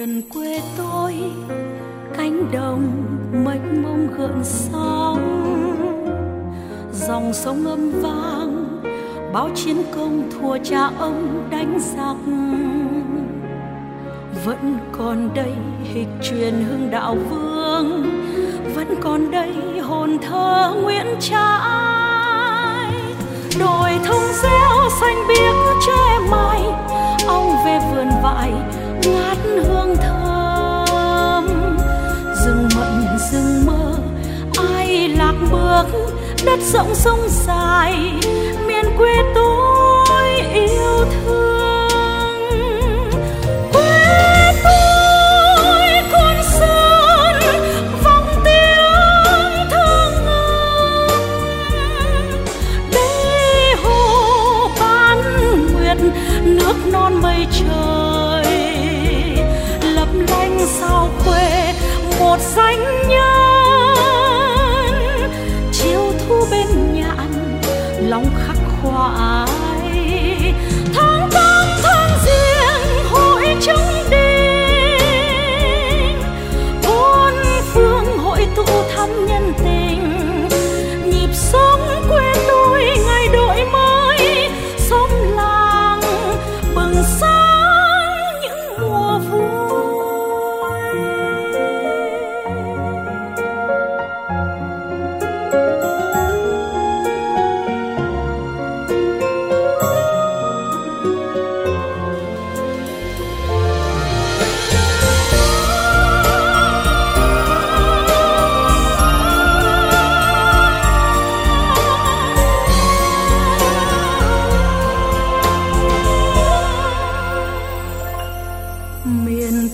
miền quê tôi, cánh đồng mênh mông gợn sóng. Dòng sông âm vang, báo chiến công thua cha ông đánh giặc. Vẫn còn đây hịch truyền hưng đạo vương, vẫn còn đây hồn thơ nguyễn trãi. Đồi thông reo xanh biếc che mai ông về vườn vải nước, đất rộng sông dài, miền quê tôi yêu thương. Quê tôi con sơn vòng tiếng thơ ngân. Đây hồ bán nguyệt, nước non mây trời. Lấp lánh sao quê một danh nhân. Lòng khắc khoải. Tháng tư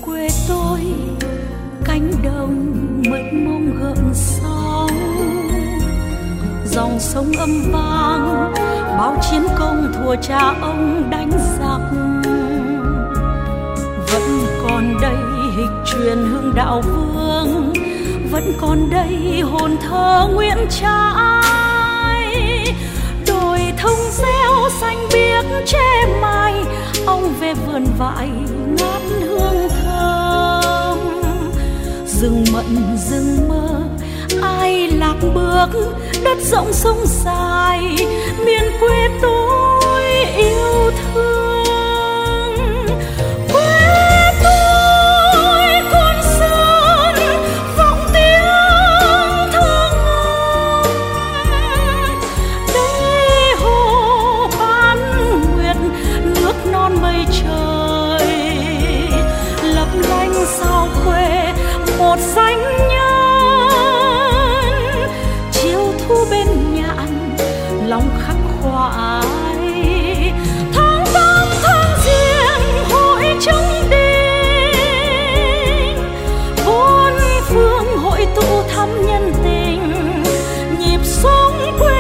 quê tôi, cánh đồng mênh mông gợn sóng. Dòng sông âm vang báo chiến công thua cha ông đánh giặc. Vẫn còn đây hịch truyền hương đạo vương, vẫn còn đây hồn thơ nguyễn trãi đồi thông reo xanh biếc che mai ông về vườn vải ngát rừng rừng mơ. Ai lạc bước đất rộng sông dài miền quê tôi yêu Queen.